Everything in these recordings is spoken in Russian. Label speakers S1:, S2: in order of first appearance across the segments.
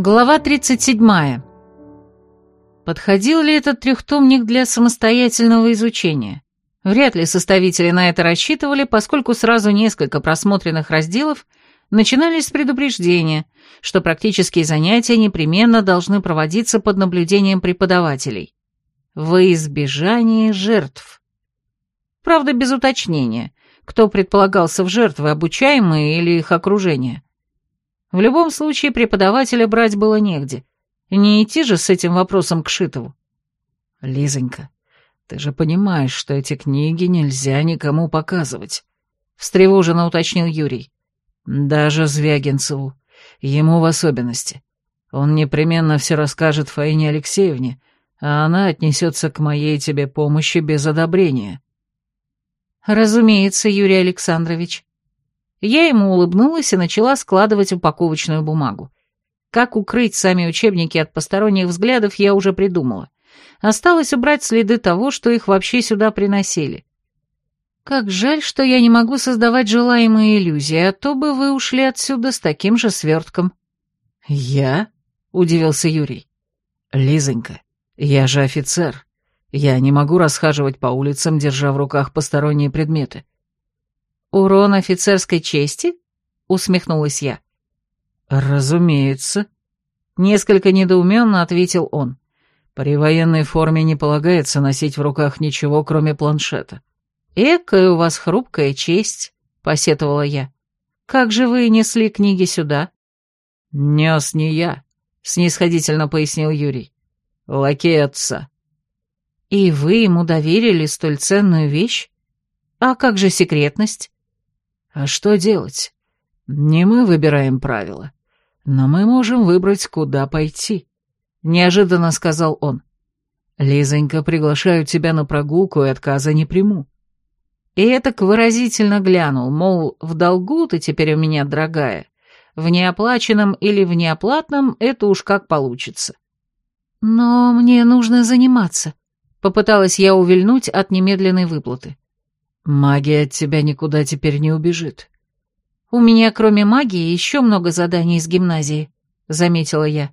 S1: Глава 37. Подходил ли этот трехтомник для самостоятельного изучения? Вряд ли составители на это рассчитывали, поскольку сразу несколько просмотренных разделов начинались с предупреждения, что практические занятия непременно должны проводиться под наблюдением преподавателей. Во избежание жертв. Правда, без уточнения, кто предполагался в жертвы, обучаемые или их окружение. В любом случае преподавателя брать было негде. Не идти же с этим вопросом к Шитову.
S2: «Лизонька, ты же понимаешь, что эти книги нельзя никому показывать», — встревоженно уточнил Юрий. «Даже Звягинцеву, ему в особенности. Он непременно все расскажет Фаине Алексеевне, а она отнесется к моей тебе помощи без одобрения».
S1: «Разумеется, Юрий Александрович», я ему улыбнулась и начала складывать упаковочную бумагу. Как укрыть сами учебники от посторонних взглядов, я уже придумала. Осталось убрать следы того, что их вообще сюда приносили. Как жаль, что я не могу создавать желаемые иллюзии, а то бы вы ушли отсюда с таким же свертком.
S2: «Я?» — удивился Юрий. «Лизонька, я же офицер. Я не могу расхаживать по улицам, держа в руках посторонние предметы.
S1: «Урон офицерской чести?» — усмехнулась я.
S2: «Разумеется», —
S1: несколько недоуменно ответил он.
S2: «При военной форме не полагается носить в руках ничего, кроме планшета».
S1: «Экая у вас хрупкая честь», — посетовала я. «Как же вы несли книги сюда?»
S2: «Нес не я», — снисходительно пояснил Юрий. «Лакей отца».
S1: «И вы ему доверили столь ценную вещь? А как же секретность?»
S2: А что делать? Не мы выбираем правила, но мы можем выбрать, куда пойти», — неожиданно сказал он. «Лизонька, приглашаю тебя на прогулку и отказа не приму».
S1: И этак выразительно глянул, мол, в долгу ты теперь у меня, дорогая, в неоплаченном или в неоплатном это уж как получится. «Но мне нужно заниматься», — попыталась я увильнуть от немедленной выплаты.
S2: Магия от тебя никуда теперь не убежит.
S1: У меня, кроме магии, еще много заданий из гимназии, заметила я.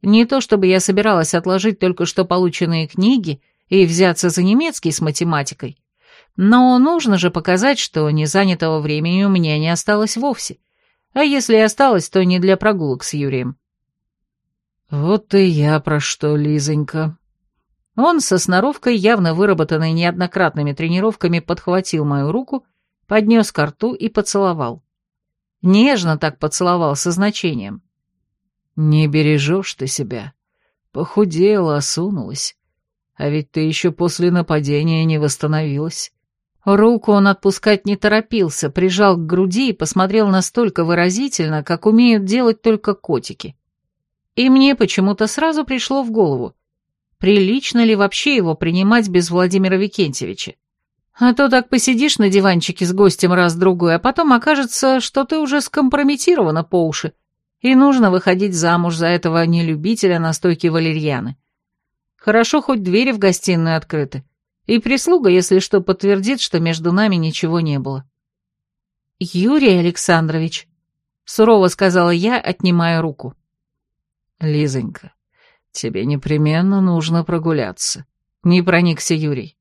S1: Не то чтобы я собиралась отложить только что полученные книги и взяться за немецкий с математикой, но нужно же показать, что незанятого времени у меня не осталось вовсе. А если и осталось, то не для прогулок с Юрием.
S2: «Вот и я про что, Лизонька»,
S1: он со сноровкой, явно выработанной неоднократными тренировками, подхватил мою руку, поднес ко рту и поцеловал. Нежно так поцеловал, со значением.
S2: «Не бережешь ты себя. Похудела, осунулась. А ведь ты еще после нападения не восстановилась».
S1: Руку он отпускать не торопился, прижал к груди и посмотрел настолько выразительно, как умеют делать только котики. И мне почему-то сразу пришло в голову, прилично ли вообще его принимать без Владимира Викентьевича. А то так посидишь на диванчике с гостем раз-другой, а потом окажется, что ты уже скомпрометирована по уши, и нужно выходить замуж за этого нелюбителя настойки валерьяны. Хорошо, хоть двери в гостиную открыты, и прислуга, если что, подтвердит, что между нами ничего не было. «Юрий Александрович», — сурово сказала я, отнимая руку.
S2: «Лизонька, «Тебе непременно нужно прогуляться», — не проникся Юрий.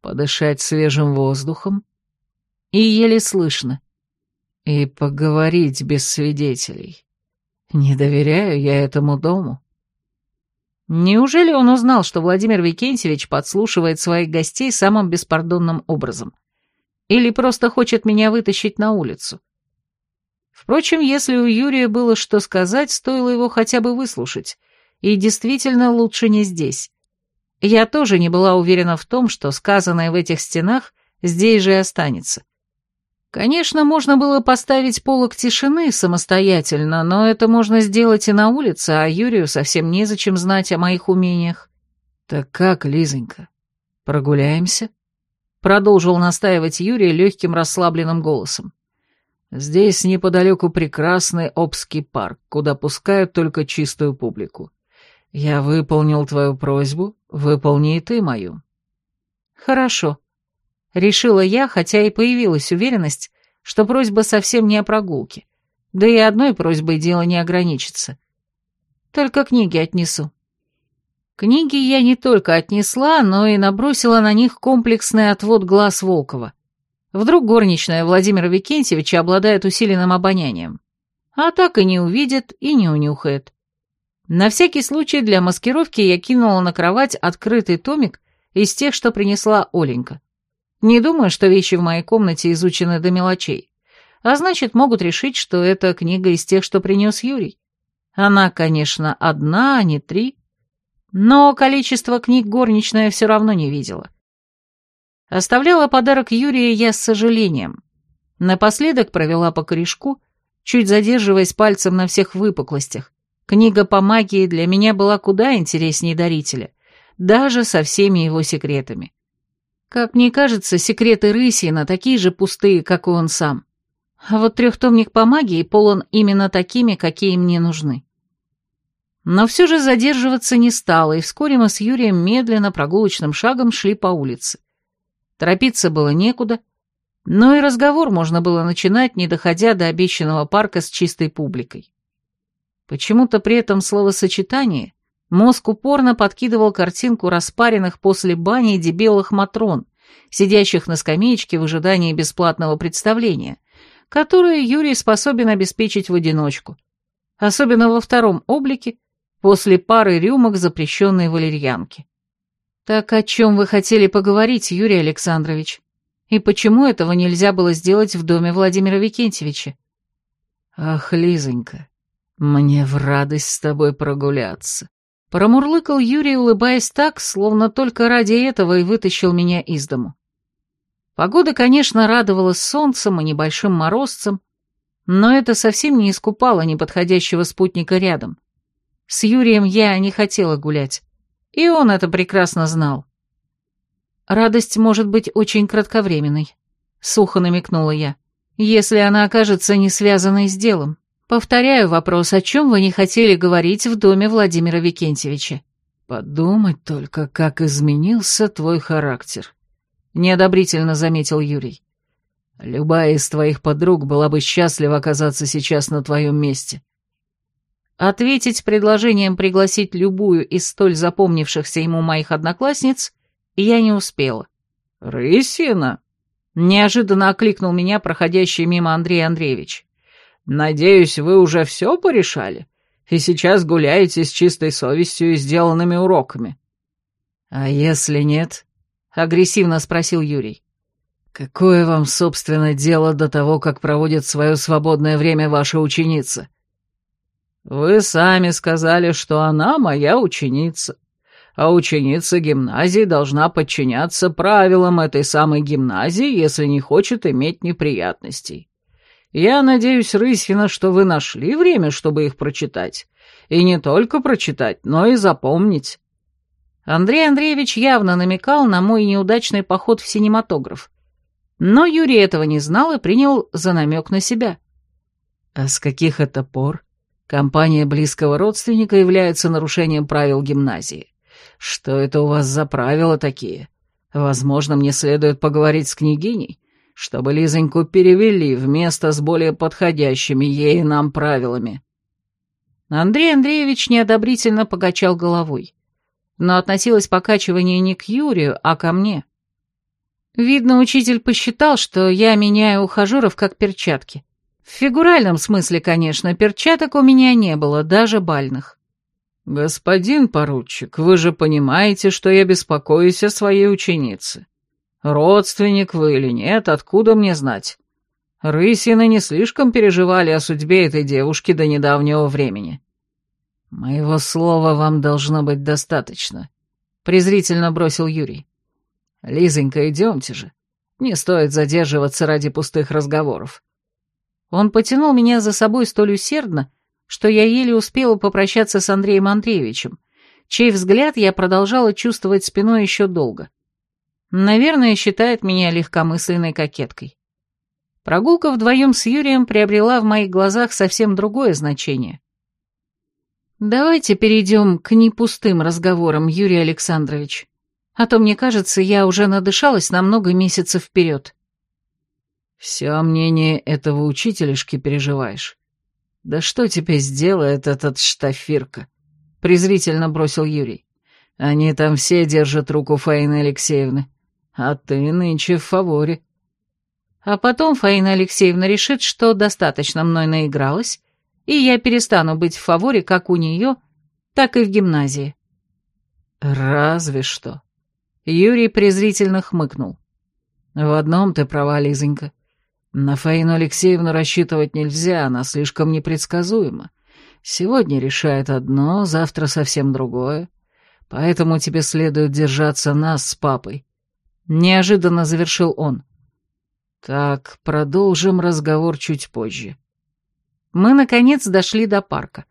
S2: «Подышать свежим воздухом?»
S1: И еле слышно.
S2: «И поговорить без свидетелей. Не доверяю я этому дому».
S1: Неужели он узнал, что Владимир Викентьевич подслушивает своих гостей самым беспардонным образом? Или просто хочет меня вытащить на улицу? Впрочем, если у Юрия было что сказать, стоило его хотя бы выслушать, и действительно лучше не здесь. Я тоже не была уверена в том, что сказанное в этих стенах здесь же и останется. Конечно, можно было поставить полок тишины самостоятельно, но это можно сделать и на улице, а Юрию совсем незачем знать о моих умениях.
S2: «Так как, Лизонька, прогуляемся?»
S1: Продолжил настаивать Юрий легким расслабленным голосом.
S2: «Здесь неподалеку прекрасный Обский парк, куда пускают только чистую публику. «Я выполнил твою просьбу, выполни и ты мою».
S1: «Хорошо», — решила я, хотя и появилась уверенность, что просьба совсем не о прогулке, да и одной просьбой дело не ограничится. Только книги отнесу». Книги я не только отнесла, но и набросила на них комплексный отвод глаз Волкова. Вдруг горничная Владимира Викентьевича обладает усиленным обонянием. А так и не увидит, и не унюхает. На всякий случай для маскировки я кинула на кровать открытый томик из тех, что принесла Оленька. Не думаю, что вещи в моей комнате изучены до мелочей. А значит, могут решить, что это книга из тех, что принес Юрий. Она, конечно, одна, а не три. Но количество книг горничная все равно не видела. Оставляла подарок Юрия я с сожалением. Напоследок провела по корешку, чуть задерживаясь пальцем на всех выпуклостях. Книга по магии для меня была куда интереснее дарителя, даже со всеми его секретами. Как мне кажется, секреты Рысина такие же пустые, как и он сам. А вот трехтомник по магии полон именно такими, какие мне нужны. Но все же задерживаться не стало, и вскоре мы с Юрием медленно прогулочным шагом шли по улице. Торопиться было некуда, но и разговор можно было начинать, не доходя до обещанного парка с чистой публикой. Почему-то при этом словосочетании мозг упорно подкидывал картинку распаренных после бани дебелых матрон, сидящих на скамеечке в ожидании бесплатного представления, которое Юрий способен обеспечить в одиночку, особенно во втором облике, после пары рюмок запрещенной валерьянки. «Так о чем вы хотели поговорить, Юрий Александрович? И почему этого нельзя было сделать в доме Владимира Викентьевича?»
S2: «Ах, Лизонька, мне в радость с тобой прогуляться».
S1: Промурлыкал Юрий, улыбаясь так, словно только ради этого и вытащил меня из дому. Погода, конечно, радовала солнцем и небольшим морозцем, но это совсем не искупало неподходящего спутника рядом. С Юрием я не хотела гулять, и он это прекрасно знал. «Радость может быть очень кратковременной», — сухо намекнула я, «если она окажется не связанной с делом. Повторяю вопрос, о чем вы не хотели говорить в доме Владимира Викентьевича?»
S2: «Подумать только, как изменился твой характер», — неодобрительно заметил Юрий. «Любая из твоих подруг была бы счастлива оказаться сейчас на твоем месте.
S1: Ответить предложением пригласить любую из столь запомнившихся ему моих одноклассниц я не успела.
S2: «Рысина!»
S1: — неожиданно окликнул меня проходящий мимо Андрей Андреевич.
S2: «Надеюсь, вы уже все порешали, и сейчас гуляете с чистой совестью и сделанными уроками».
S1: «А если нет?» — агрессивно спросил Юрий.
S2: «Какое вам, собственно, дело до того, как проводит свое свободное время ваша ученица?» «Вы сами сказали, что она моя ученица, а ученица гимназии должна подчиняться правилам этой самой гимназии, если не хочет иметь неприятностей. Я надеюсь, Рысина, что вы нашли время, чтобы их прочитать. И не только прочитать, но и запомнить».
S1: Андрей Андреевич явно намекал на мой неудачный поход в синематограф. Но Юрий этого не знал и принял за намек на себя.
S2: «А с каких это пор Компания близкого родственника является нарушением правил гимназии. Что это у вас за правила такие? Возможно, мне следует поговорить с княгиней, чтобы Лизоньку перевели в место с более подходящими ей нам правилами».
S1: Андрей Андреевич неодобрительно покачал головой. Но относилось покачивание не к Юрию, а ко мне. Видно, учитель посчитал, что я меняю ухажеров как перчатки. В фигуральном смысле, конечно, перчаток у меня не было, даже бальных.
S2: «Господин поручик, вы же понимаете, что я беспокоюсь о своей ученице. Родственник вы или нет, откуда мне знать? Рысины не слишком переживали о судьбе этой девушки до недавнего времени». «Моего слова вам должно быть достаточно», — презрительно бросил Юрий. «Лизонька, идемте же. Не стоит задерживаться ради пустых разговоров.
S1: Он потянул меня за собой столь усердно, что я еле успела попрощаться с Андреем Андреевичем, чей взгляд я продолжала чувствовать спиной еще долго. Наверное, считает меня легкомысленной кокеткой. Прогулка вдвоем с Юрием приобрела в моих глазах совсем другое значение. «Давайте перейдем к непустым разговорам, Юрий Александрович, а то, мне кажется, я уже надышалась на много месяцев вперед».
S2: Все мнение этого учителешки переживаешь. Да что тебе сделает этот штафирка? презрительно бросил Юрий. «Они там все держат руку Фаины Алексеевны, а ты нынче в фаворе».
S1: А потом Фаина Алексеевна решит, что достаточно мной наигралась, и я перестану быть в фаворе как у нее, так и в гимназии.
S2: «Разве что». Юрий презрительно хмыкнул. «В одном ты права, Лизонька. На Фаину Алексеевну рассчитывать нельзя, она слишком непредсказуема. Сегодня решает одно, завтра совсем другое. Поэтому тебе следует держаться нас с папой. Неожиданно завершил он. Так, продолжим разговор чуть позже.
S1: Мы, наконец, дошли до парка.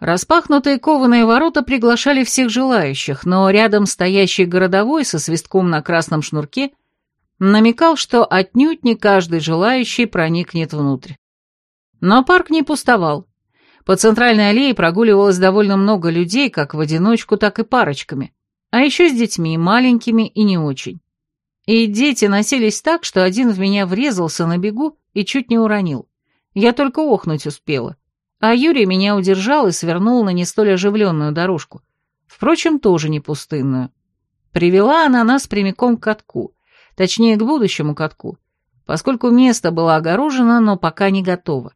S1: Распахнутые кованые ворота приглашали всех желающих, но рядом стоящий городовой со свистком на красном шнурке намекал, что отнюдь не каждый желающий проникнет внутрь. Но парк не пустовал. По центральной аллее прогуливалось довольно много людей, как в одиночку, так и парочками, а еще с детьми, маленькими и не очень. И дети носились так, что один в меня врезался на бегу и чуть не уронил. Я только охнуть успела. А Юрий меня удержал и свернул на не столь оживленную дорожку. Впрочем, тоже не пустынную. Привела она нас прямиком к катку, точнее, к будущему катку, поскольку место было огорожено, но пока не готово.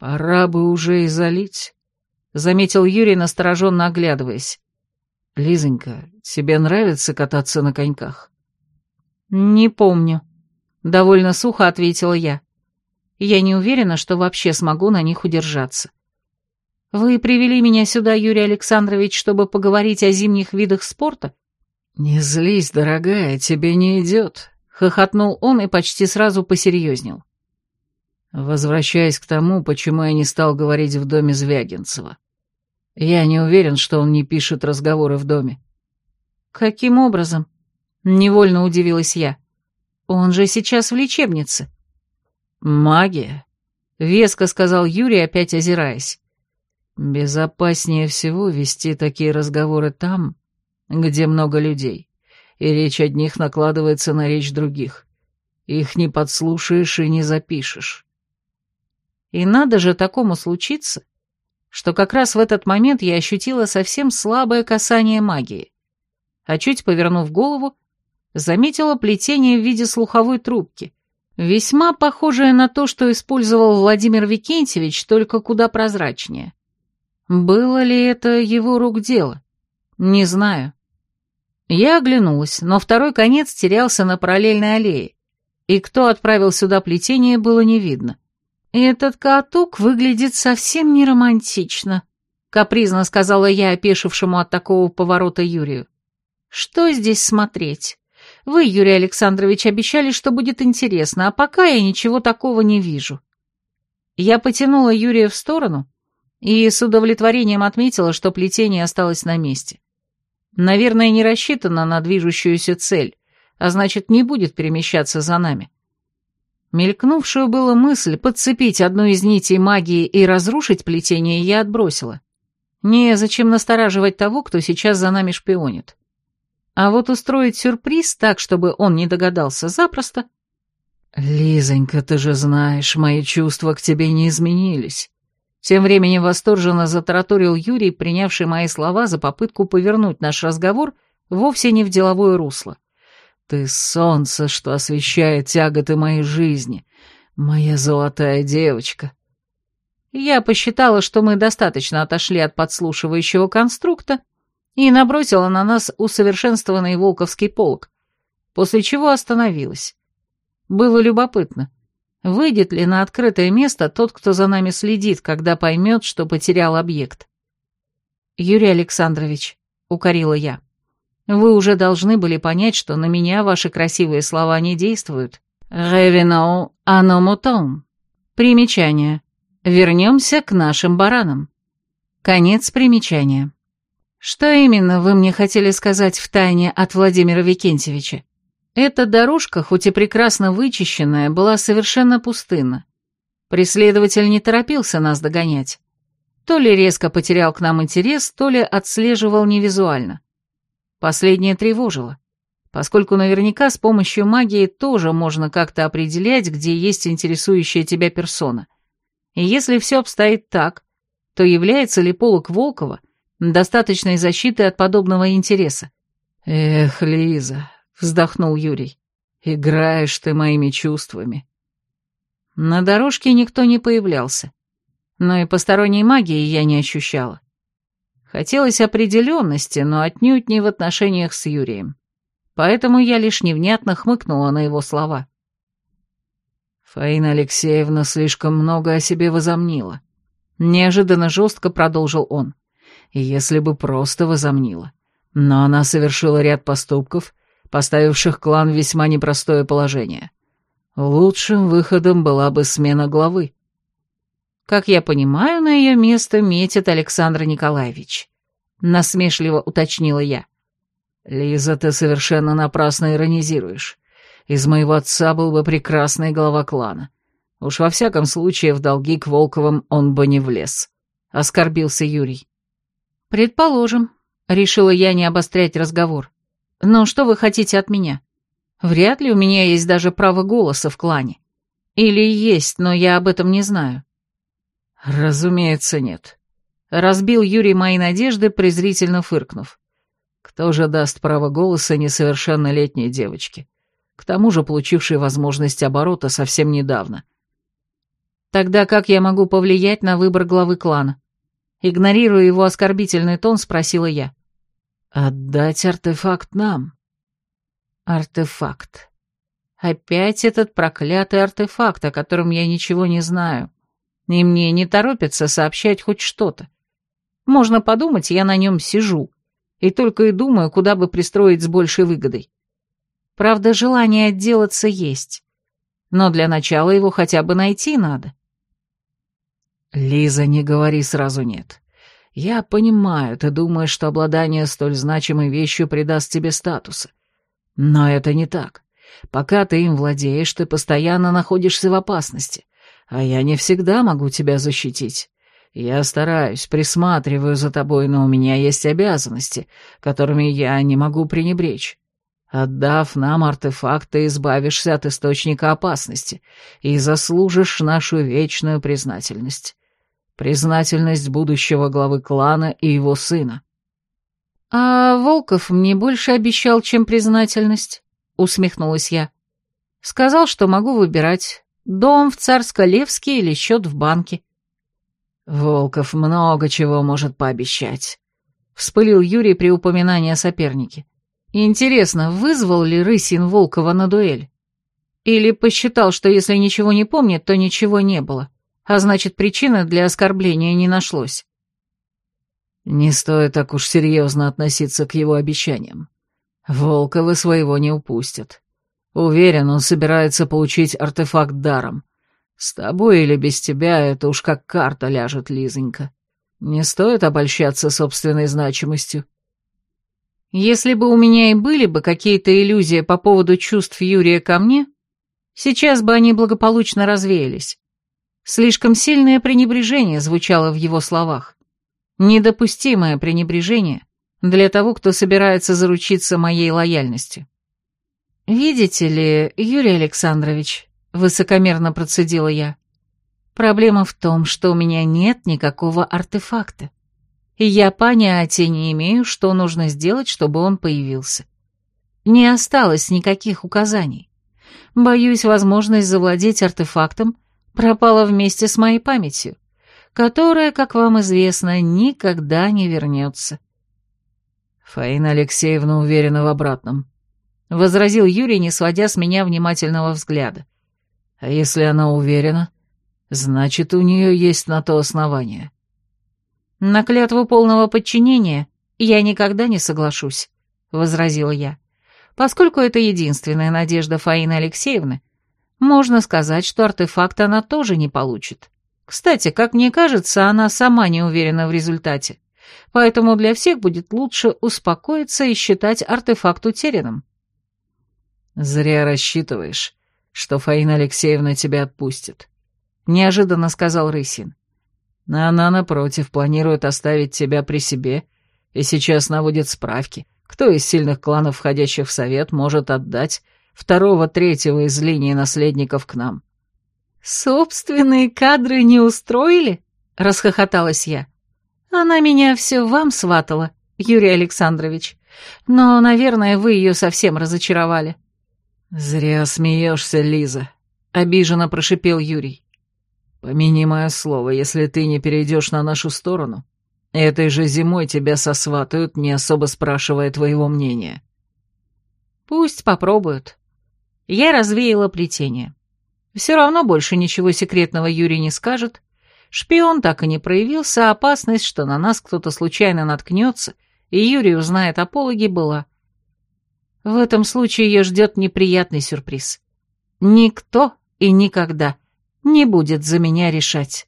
S2: «Пора бы уже и залить», — заметил Юрий, настороженно оглядываясь. «Лизонька, тебе нравится кататься на коньках?»
S1: «Не помню», — довольно сухо ответила я. Я не уверена, что вообще смогу на них удержаться. «Вы привели меня сюда, Юрий Александрович, чтобы поговорить о зимних видах спорта?»
S2: «Не злись, дорогая, тебе не идет», — хохотнул он и почти сразу посерьезнел. Возвращаясь к тому, почему я не стал говорить в доме Звягинцева. Я не уверен, что он не пишет разговоры в доме.
S1: Каким образом? Невольно удивилась я. Он же сейчас в лечебнице.
S2: Магия, веско сказал Юрий, опять озираясь. Безопаснее всего вести такие разговоры там, где много людей, и речь одних накладывается на речь других. Их не подслушаешь и не запишешь.
S1: И надо же такому случиться, что как раз в этот момент я ощутила совсем слабое касание магии, а чуть повернув голову, заметила плетение в виде слуховой трубки, весьма похожее на то, что использовал Владимир Викентьевич, только куда прозрачнее. Было ли это его рук дело? Не знаю. Я оглянулась, но второй конец терялся на параллельной аллее, и кто отправил сюда плетение, было не видно. «Этот каток выглядит совсем не романтично», — капризно сказала я опешившему от такого поворота Юрию. «Что здесь смотреть? Вы, Юрий Александрович, обещали, что будет интересно, а пока я ничего такого не вижу». Я потянула Юрия в сторону и с удовлетворением отметила, что плетение осталось на месте. Наверное, не рассчитано на движущуюся цель, а значит, не будет перемещаться за нами. Мелькнувшую было мысль подцепить одну из нитей магии и разрушить плетение я отбросила. Не зачем настораживать того, кто сейчас за нами шпионит. А вот устроить сюрприз так, чтобы он не догадался запросто...
S2: «Лизонька, ты же знаешь, мои чувства к тебе не изменились».
S1: Тем временем восторженно затараторил Юрий, принявший мои слова за попытку повернуть наш разговор вовсе не в деловое русло.
S2: Ты солнце, что освещает тяготы моей жизни, моя золотая девочка.
S1: Я посчитала, что мы достаточно отошли от подслушивающего конструкта и набросила на нас усовершенствованный волковский полк, после чего остановилась. Было любопытно, выйдет ли на открытое место тот, кто за нами следит, когда поймет, что потерял объект. «Юрий Александрович», — укорила я, — вы уже должны были понять, что на меня ваши красивые слова не действуют. Ревенау аномутон. Примечание. Вернемся к нашим баранам. Конец примечания. Что именно вы мне хотели сказать в тайне от Владимира Викентьевича? Эта дорожка, хоть и прекрасно вычищенная, была совершенно пустынна. Преследователь не торопился нас догонять. То ли резко потерял к нам интерес, то ли отслеживал невизуально. Последнее тревожило, поскольку наверняка с помощью магии тоже можно как-то определять, где есть интересующая тебя персона. И если все обстоит так, то является ли полок Волкова достаточной защиты от подобного интереса.
S2: «Эх, Лиза», — вздохнул Юрий, — «играешь ты моими чувствами».
S1: На дорожке никто не появлялся, но и посторонней магии я не ощущала. Хотелось определенности, но отнюдь не в отношениях с Юрием. Поэтому я лишь невнятно хмыкнула на его слова.
S2: Фаина Алексеевна слишком много о себе возомнила. Неожиданно жестко продолжил он. Если бы просто возомнила. Но она совершила ряд поступков, поставивших клан в весьма непростое положение. Лучшим выходом была бы смена главы.
S1: Как я понимаю, на ее место метит Александр Николаевич. Насмешливо уточнила я.
S2: Лиза, ты совершенно напрасно иронизируешь. Из моего отца был бы прекрасный глава клана. Уж во всяком случае в долги к Волковым он бы не влез. Оскорбился Юрий.
S1: Предположим. Решила я не обострять разговор. Но что вы хотите от меня? Вряд ли у меня есть даже право голоса в клане. Или есть, но я об этом не знаю.
S2: «Разумеется, нет», — разбил Юрий мои надежды, презрительно фыркнув. «Кто же даст право голоса несовершеннолетней девочке, к тому же получившей возможность оборота совсем недавно?»
S1: «Тогда как я могу повлиять на выбор главы клана?» Игнорируя его оскорбительный тон, спросила я.
S2: «Отдать артефакт нам».
S1: «Артефакт. Опять этот проклятый артефакт, о котором я ничего не знаю и мне не торопятся сообщать хоть что-то. Можно подумать, я на нем сижу, и только и думаю, куда бы пристроить с большей выгодой. Правда, желание отделаться есть, но для начала его хотя бы найти надо.
S2: Лиза, не говори сразу «нет». Я понимаю, ты думаешь, что обладание столь значимой вещью придаст тебе статуса. Но это не так. Пока ты им владеешь, ты постоянно находишься в опасности. А я не всегда могу тебя защитить. Я стараюсь, присматриваю за тобой, но у меня есть обязанности, которыми я не могу пренебречь. Отдав нам артефакт, ты избавишься от источника опасности и заслужишь нашу вечную признательность. Признательность будущего главы клана и его сына.
S1: «А Волков мне больше обещал, чем признательность», — усмехнулась я. «Сказал, что могу выбирать, Дом в Царско-Левске или счет в банке.
S2: Волков много чего может пообещать. Вспылил Юрий при упоминании о сопернике.
S1: Интересно, вызвал ли Рысин Волкова на дуэль? Или посчитал, что если ничего не помнит, то ничего не было, а значит, причины для оскорбления не нашлось?
S2: Не стоит так уж серьезно относиться к его обещаниям. Волковы своего не упустят. Уверен, он собирается получить артефакт даром. С тобой или без тебя это уж как карта ляжет, Лизонька. Не стоит обольщаться собственной значимостью.
S1: Если бы у меня и были бы какие-то иллюзии по поводу чувств Юрия ко мне, сейчас бы они благополучно развеялись. Слишком сильное пренебрежение звучало в его словах. Недопустимое пренебрежение для того, кто собирается заручиться моей лояльностью. «Видите ли, Юрий Александрович», — высокомерно процедила я, «проблема в том, что у меня нет никакого артефакта, и я понятия не имею, что нужно сделать, чтобы он появился. Не осталось никаких указаний. Боюсь, возможность завладеть артефактом пропала вместе с моей памятью, которая, как вам известно, никогда не вернется».
S2: Фаина Алексеевна уверена в обратном.
S1: — возразил Юрий, не сводя с меня внимательного взгляда.
S2: «А если она уверена, значит, у нее есть на то основание».
S1: «На клятву полного подчинения я никогда не соглашусь», — возразила я. «Поскольку это единственная надежда Фаины Алексеевны, можно сказать, что артефакт она тоже не получит. Кстати, как мне кажется, она сама не уверена в результате, поэтому для всех будет лучше успокоиться и считать артефакт утерянным».
S2: «Зря рассчитываешь, что Фаина Алексеевна тебя отпустит», — неожиданно сказал Рысин. «Она, напротив, планирует оставить тебя при себе и сейчас наводит справки, кто из сильных кланов, входящих в совет, может отдать второго-третьего из линии наследников к нам».
S1: «Собственные кадры не устроили?» — расхохоталась я. Она меня все вам сватала, Юрий Александрович. Но, наверное, вы ее совсем разочаровали.
S2: Зря смеешься, Лиза, обиженно прошипел Юрий. Помяни мое слово, если ты не перейдешь на нашу сторону, этой же зимой тебя сосватают, не особо спрашивая твоего мнения.
S1: Пусть попробуют. Я развеяла плетение. Все равно больше ничего секретного Юрий не скажет. Шпион так и не проявился, а опасность, что на нас кто-то случайно наткнется, и Юрий узнает о пологе, была. В этом случае ее ждет неприятный сюрприз. Никто и никогда не будет за меня решать.